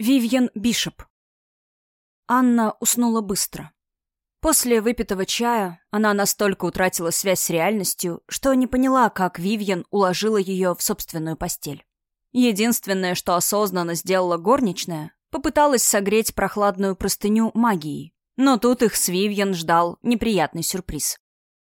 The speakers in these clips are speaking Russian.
Вивьен Бишоп. Анна уснула быстро. После выпитого чая она настолько утратила связь с реальностью, что не поняла, как Вивьен уложила ее в собственную постель. Единственное, что осознанно сделала горничная, попыталась согреть прохладную простыню магией. Но тут их с Вивьен ждал неприятный сюрприз.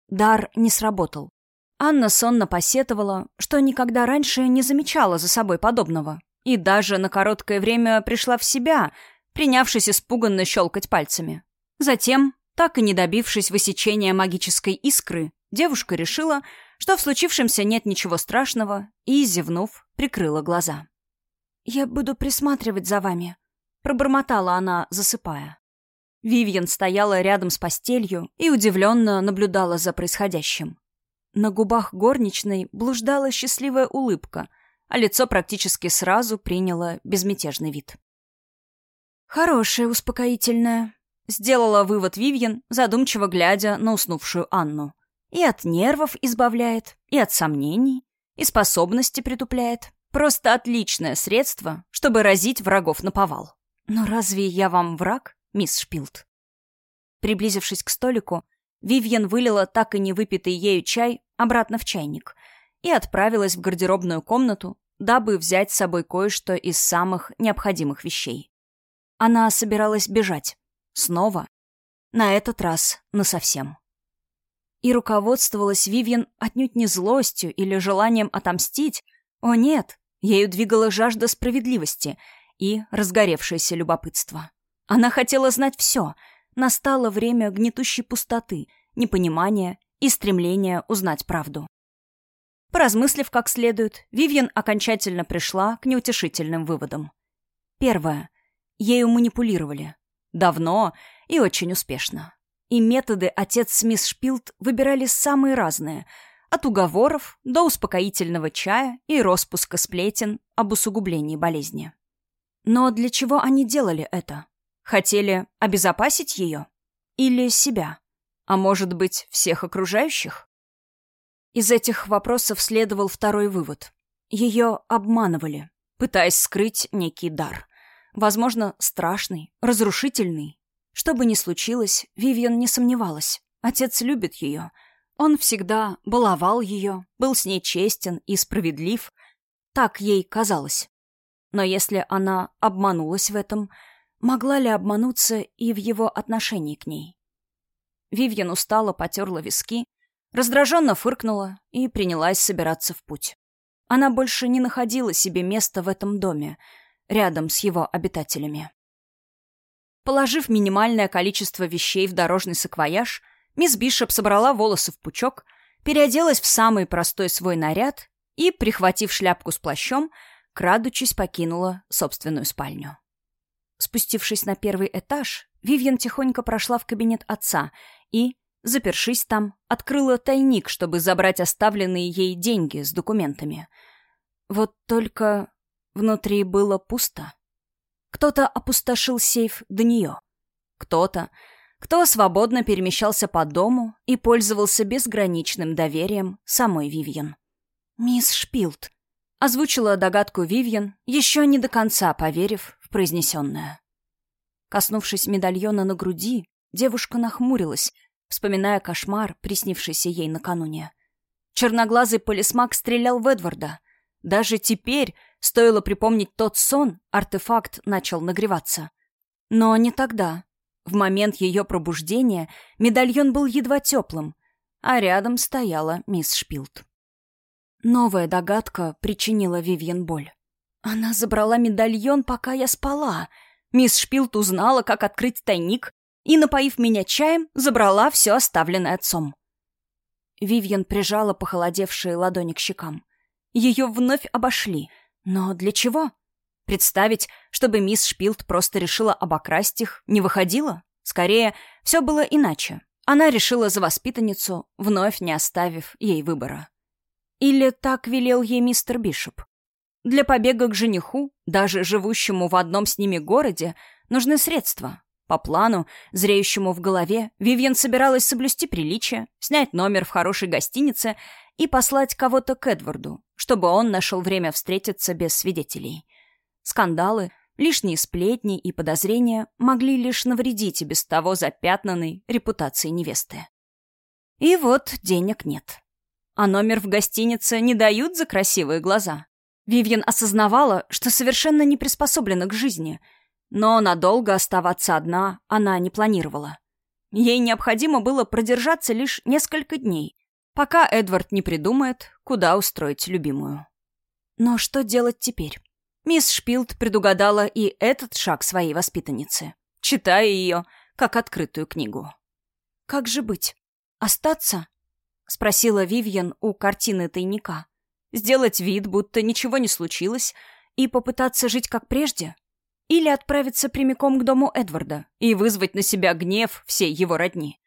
Дар не сработал. Анна сонно посетовала, что никогда раньше не замечала за собой подобного. И даже на короткое время пришла в себя, принявшись испуганно щелкать пальцами. Затем, так и не добившись высечения магической искры, девушка решила, что в случившемся нет ничего страшного, и, зевнув, прикрыла глаза. «Я буду присматривать за вами», — пробормотала она, засыпая. Вивьен стояла рядом с постелью и удивленно наблюдала за происходящим. На губах горничной блуждала счастливая улыбка, а лицо практически сразу приняло безмятежный вид. «Хорошее успокоительное», — сделала вывод Вивьен, задумчиво глядя на уснувшую Анну. «И от нервов избавляет, и от сомнений, и способности притупляет. Просто отличное средство, чтобы разить врагов на повал. Но разве я вам враг, мисс Шпилт?» Приблизившись к столику, Вивьен вылила так и не выпитый ею чай обратно в чайник и отправилась в гардеробную комнату, дабы взять с собой кое-что из самых необходимых вещей. Она собиралась бежать. Снова. На этот раз насовсем. И руководствовалась Вивьен отнюдь не злостью или желанием отомстить. О нет, ею двигала жажда справедливости и разгоревшееся любопытство. Она хотела знать все. Настало время гнетущей пустоты, непонимания и стремления узнать правду. Поразмыслив как следует, Вивьен окончательно пришла к неутешительным выводам. Первое. Ею манипулировали. Давно и очень успешно. И методы отец с мисс Шпилт выбирали самые разные, от уговоров до успокоительного чая и распуска сплетен об усугублении болезни. Но для чего они делали это? Хотели обезопасить ее? Или себя? А может быть, всех окружающих? Из этих вопросов следовал второй вывод. Ее обманывали, пытаясь скрыть некий дар. Возможно, страшный, разрушительный. Что бы ни случилось, Вивиан не сомневалась. Отец любит ее. Он всегда баловал ее, был с ней честен и справедлив. Так ей казалось. Но если она обманулась в этом, могла ли обмануться и в его отношении к ней? Вивьен устало потерла виски, раздраженно фыркнула и принялась собираться в путь. Она больше не находила себе места в этом доме, рядом с его обитателями. Положив минимальное количество вещей в дорожный саквояж, мисс Бишоп собрала волосы в пучок, переоделась в самый простой свой наряд и, прихватив шляпку с плащом, крадучись покинула собственную спальню. Спустившись на первый этаж, Вивьен тихонько прошла в кабинет отца и, запершись там, открыла тайник, чтобы забрать оставленные ей деньги с документами. Вот только внутри было пусто. Кто-то опустошил сейф до нее. Кто-то, кто свободно перемещался по дому и пользовался безграничным доверием самой Вивьен. «Мисс Шпилт», — озвучила догадку Вивьен, еще не до конца поверив в произнесенное. Коснувшись медальона на груди, девушка нахмурилась, вспоминая кошмар, приснившийся ей накануне. Черноглазый полисмак стрелял в Эдварда. Даже теперь, стоило припомнить тот сон, артефакт начал нагреваться. Но не тогда. В момент ее пробуждения медальон был едва теплым, а рядом стояла мисс Шпилт. Новая догадка причинила Вивьен боль. Она забрала медальон, пока я спала. Мисс Шпилт узнала, как открыть тайник, и, напоив меня чаем, забрала все оставленное отцом. Вивьен прижала похолодевшие ладони к щекам. Ее вновь обошли. Но для чего? Представить, чтобы мисс Шпилт просто решила обокрасть их, не выходило? Скорее, все было иначе. Она решила за воспитанницу, вновь не оставив ей выбора. Или так велел ей мистер Бишоп. Для побега к жениху, даже живущему в одном с ними городе, нужны средства, по плану, зреющему в голове, Вивьен собиралась соблюсти приличие, снять номер в хорошей гостинице и послать кого-то к Эдварду, чтобы он нашел время встретиться без свидетелей. Скандалы, Лишние сплетни и подозрения могли лишь навредить и без того запятнанной репутации невесты. И вот денег нет. А номер в гостинице не дают за красивые глаза. Вивьен осознавала, что совершенно не приспособлена к жизни, но надолго оставаться одна она не планировала. Ей необходимо было продержаться лишь несколько дней, пока Эдвард не придумает, куда устроить любимую. Но что делать теперь? Мисс Шпилд предугадала и этот шаг своей воспитанницы, читая ее как открытую книгу. «Как же быть? Остаться?» — спросила Вивьен у картины тайника. «Сделать вид, будто ничего не случилось, и попытаться жить как прежде? Или отправиться прямиком к дому Эдварда и вызвать на себя гнев всей его родни?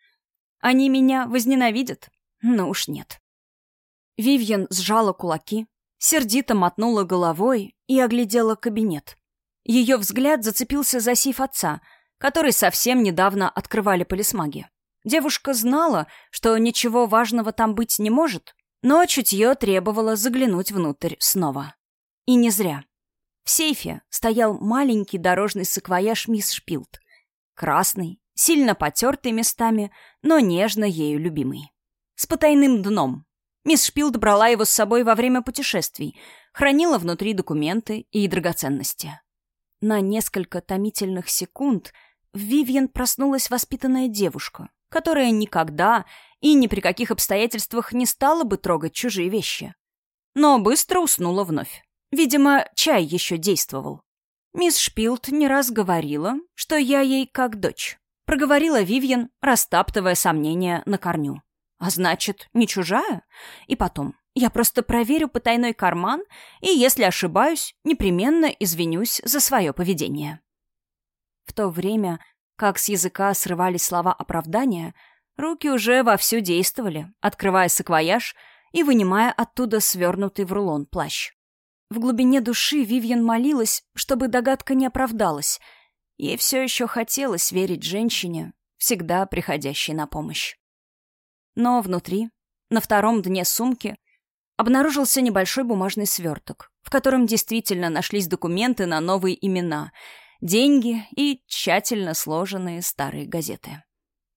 Они меня возненавидят? Ну уж нет». Вивьен сжала кулаки, сердито мотнула головой и оглядела кабинет. Ее взгляд зацепился за сейф отца, который совсем недавно открывали полисмаги. Девушка знала, что ничего важного там быть не может, но чутье требовало заглянуть внутрь снова. И не зря. В сейфе стоял маленький дорожный саквояж мисс Шпилд. Красный, сильно потертый местами, но нежно ею любимый. С потайным дном, Мисс Шпилд брала его с собой во время путешествий, хранила внутри документы и драгоценности. На несколько томительных секунд в Вивьен проснулась воспитанная девушка, которая никогда и ни при каких обстоятельствах не стала бы трогать чужие вещи. Но быстро уснула вновь. Видимо, чай еще действовал. Мисс Шпилд не раз говорила, что я ей как дочь. Проговорила Вивьен, растаптывая сомнения на корню. А значит, не чужая? И потом, я просто проверю потайной карман, и если ошибаюсь, непременно извинюсь за свое поведение. В то время, как с языка срывались слова оправдания, руки уже вовсю действовали, открывая саквояж и вынимая оттуда свернутый в рулон плащ. В глубине души Вивьен молилась, чтобы догадка не оправдалась. Ей все еще хотелось верить женщине, всегда приходящей на помощь. Но внутри, на втором дне сумки, обнаружился небольшой бумажный сверток, в котором действительно нашлись документы на новые имена, деньги и тщательно сложенные старые газеты.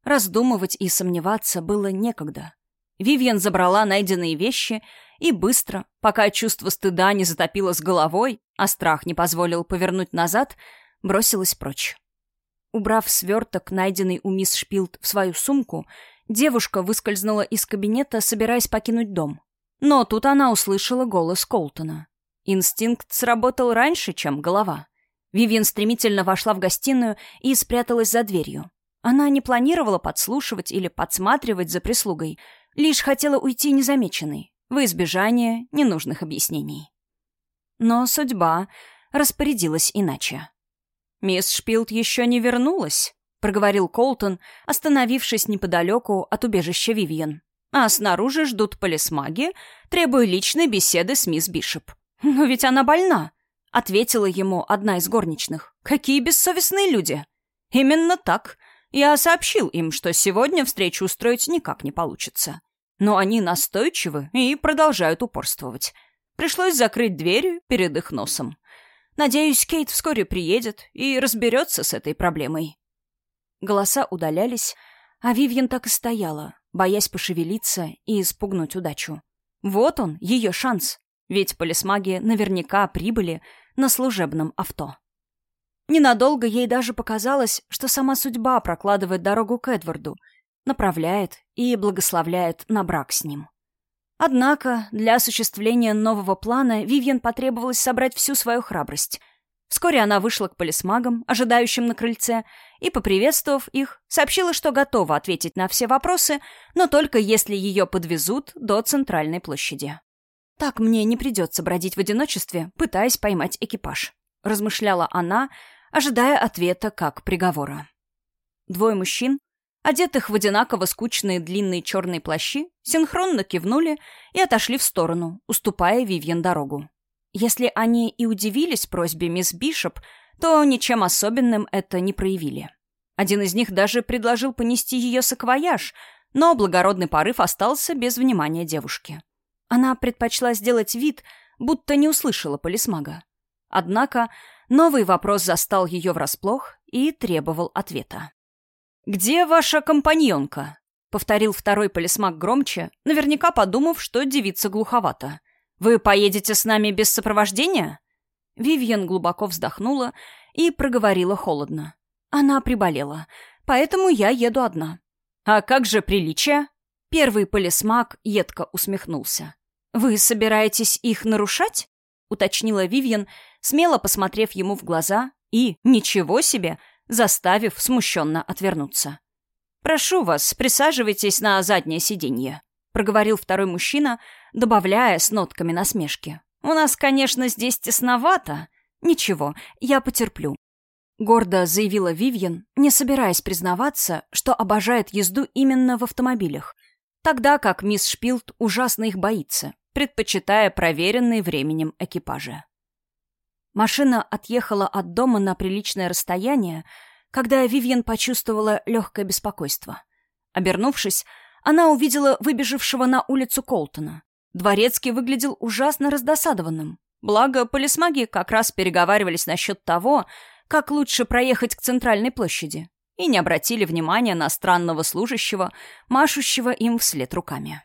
Раздумывать и сомневаться было некогда. Вивьен забрала найденные вещи и быстро, пока чувство стыда не затопило с головой, а страх не позволил повернуть назад, бросилась прочь. Убрав сверток, найденный у мисс Шпилд, в свою сумку, Девушка выскользнула из кабинета, собираясь покинуть дом. Но тут она услышала голос Колтона. Инстинкт сработал раньше, чем голова. Вивьен стремительно вошла в гостиную и спряталась за дверью. Она не планировала подслушивать или подсматривать за прислугой, лишь хотела уйти незамеченной, в избежание ненужных объяснений. Но судьба распорядилась иначе. Мисс Шпилд еще не вернулась, — проговорил Колтон, остановившись неподалеку от убежища Вивьен. «А снаружи ждут полисмаги, требуя личной беседы с мисс Бишоп». «Но ведь она больна», — ответила ему одна из горничных. «Какие бессовестные люди!» «Именно так. Я сообщил им, что сегодня встречу устроить никак не получится. Но они настойчивы и продолжают упорствовать. Пришлось закрыть дверь перед их носом. Надеюсь, Кейт вскоре приедет и разберется с этой проблемой». Голоса удалялись, а Вивьен так и стояла, боясь пошевелиться и испугнуть удачу. Вот он, ее шанс, ведь полисмаги наверняка прибыли на служебном авто. Ненадолго ей даже показалось, что сама судьба прокладывает дорогу к Эдварду, направляет и благословляет на брак с ним. Однако для осуществления нового плана Вивьен потребовалось собрать всю свою храбрость, Вскоре она вышла к полисмагам, ожидающим на крыльце, и, поприветствовав их, сообщила, что готова ответить на все вопросы, но только если ее подвезут до центральной площади. «Так мне не придется бродить в одиночестве, пытаясь поймать экипаж», — размышляла она, ожидая ответа как приговора. Двое мужчин, одетых в одинаково скучные длинные черные плащи, синхронно кивнули и отошли в сторону, уступая Вивьен дорогу. Если они и удивились просьбе мисс Бишоп, то ничем особенным это не проявили. Один из них даже предложил понести ее саквояж, но благородный порыв остался без внимания девушки. Она предпочла сделать вид, будто не услышала полисмага. Однако Новый вопрос застал ее врасплох и требовал ответа. «Где ваша компаньонка?» — повторил второй полисмак громче, наверняка подумав, что девица глуховата. «Вы поедете с нами без сопровождения?» Вивьен глубоко вздохнула и проговорила холодно. Она приболела, поэтому я еду одна. «А как же приличие?» Первый полисмак едко усмехнулся. «Вы собираетесь их нарушать?» — уточнила Вивьен, смело посмотрев ему в глаза и, ничего себе, заставив смущенно отвернуться. «Прошу вас, присаживайтесь на заднее сиденье», — проговорил второй мужчина, добавляя с нотками насмешки. «У нас, конечно, здесь тесновато. Ничего, я потерплю». Гордо заявила Вивьен, не собираясь признаваться, что обожает езду именно в автомобилях, тогда как мисс Шпилт ужасно их боится, предпочитая проверенные временем экипажи. Машина отъехала от дома на приличное расстояние, когда Вивьен почувствовала легкое беспокойство. Обернувшись, она увидела выбежавшего на улицу Колтона. Дворецкий выглядел ужасно раздосадованным. Благо, полисмаги как раз переговаривались насчет того, как лучше проехать к центральной площади, и не обратили внимания на странного служащего, машущего им вслед руками.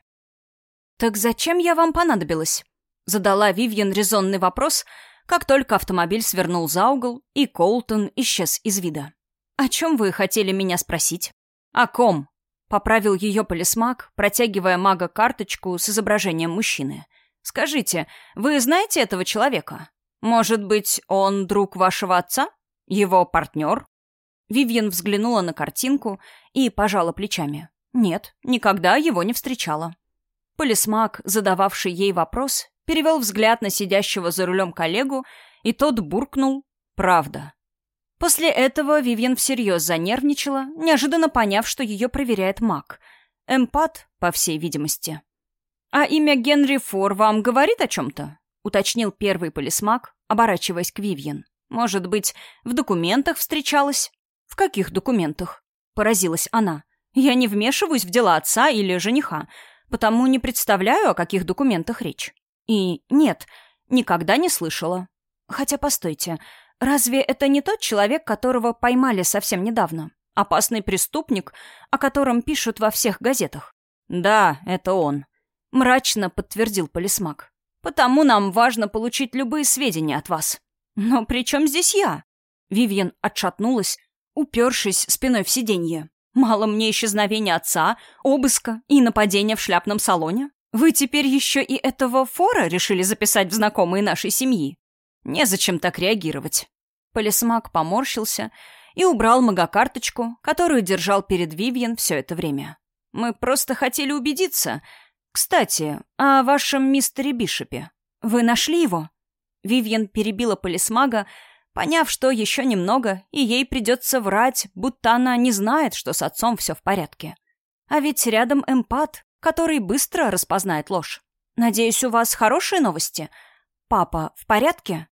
«Так зачем я вам понадобилась?» — задала Вивьен резонный вопрос, как только автомобиль свернул за угол, и Колтон исчез из вида. «О чем вы хотели меня спросить?» «О ком?» — поправил ее полисмаг, протягивая мага карточку с изображением мужчины. «Скажите, вы знаете этого человека? Может быть, он друг вашего отца? Его партнер?» Вивьен взглянула на картинку и пожала плечами. «Нет, никогда его не встречала». Полисмаг, задававший ей вопрос, перевел взгляд на сидящего за рулем коллегу, и тот буркнул «Правда». После этого Вивьен всерьез занервничала, неожиданно поняв, что ее проверяет маг. Эмпат, по всей видимости. «А имя Генри Фор вам говорит о чем-то?» — уточнил первый полисмаг, оборачиваясь к Вивьен. «Может быть, в документах встречалась?» «В каких документах?» — поразилась она. «Я не вмешиваюсь в дела отца или жениха, потому не представляю, о каких документах речь. И нет, никогда не слышала. Хотя, постойте, Разве это не тот человек, которого поймали совсем недавно? Опасный преступник, о котором пишут во всех газетах? Да, это он. Мрачно подтвердил полисмак. Потому нам важно получить любые сведения от вас. Но при чем здесь я? Вивьен отшатнулась, упершись спиной в сиденье. Мало мне исчезновения отца, обыска и нападения в шляпном салоне? Вы теперь еще и этого фора решили записать в знакомые нашей семьи? Незачем так реагировать. Полисмак поморщился и убрал магокарточку, которую держал перед Вивьен все это время. Мы просто хотели убедиться. Кстати, о вашем мистере Бишопе. Вы нашли его? Вивьен перебила полисмага, поняв, что еще немного, и ей придется врать, будто она не знает, что с отцом все в порядке. А ведь рядом эмпат, который быстро распознает ложь. Надеюсь, у вас хорошие новости? Папа в порядке?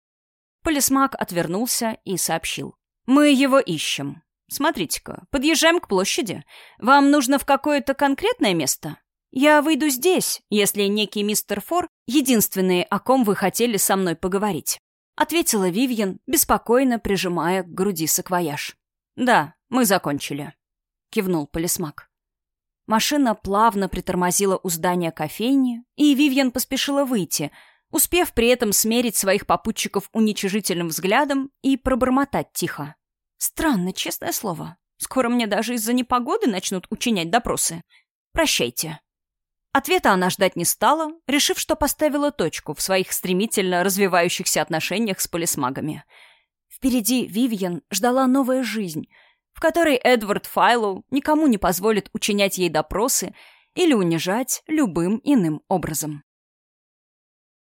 Полисмак отвернулся и сообщил. «Мы его ищем. Смотрите-ка, подъезжаем к площади. Вам нужно в какое-то конкретное место? Я выйду здесь, если некий мистер Фор — единственный, о ком вы хотели со мной поговорить», — ответила Вивьен, беспокойно прижимая к груди саквояж. «Да, мы закончили», — кивнул полисмак. Машина плавно притормозила у здания кофейни, и Вивьен поспешила выйти — успев при этом смерить своих попутчиков уничижительным взглядом и пробормотать тихо. «Странно, честное слово. Скоро мне даже из-за непогоды начнут учинять допросы. Прощайте». Ответа она ждать не стала, решив, что поставила точку в своих стремительно развивающихся отношениях с полисмагами. Впереди Вивьен ждала новая жизнь, в которой Эдвард Файлоу никому не позволит учинять ей допросы или унижать любым иным образом.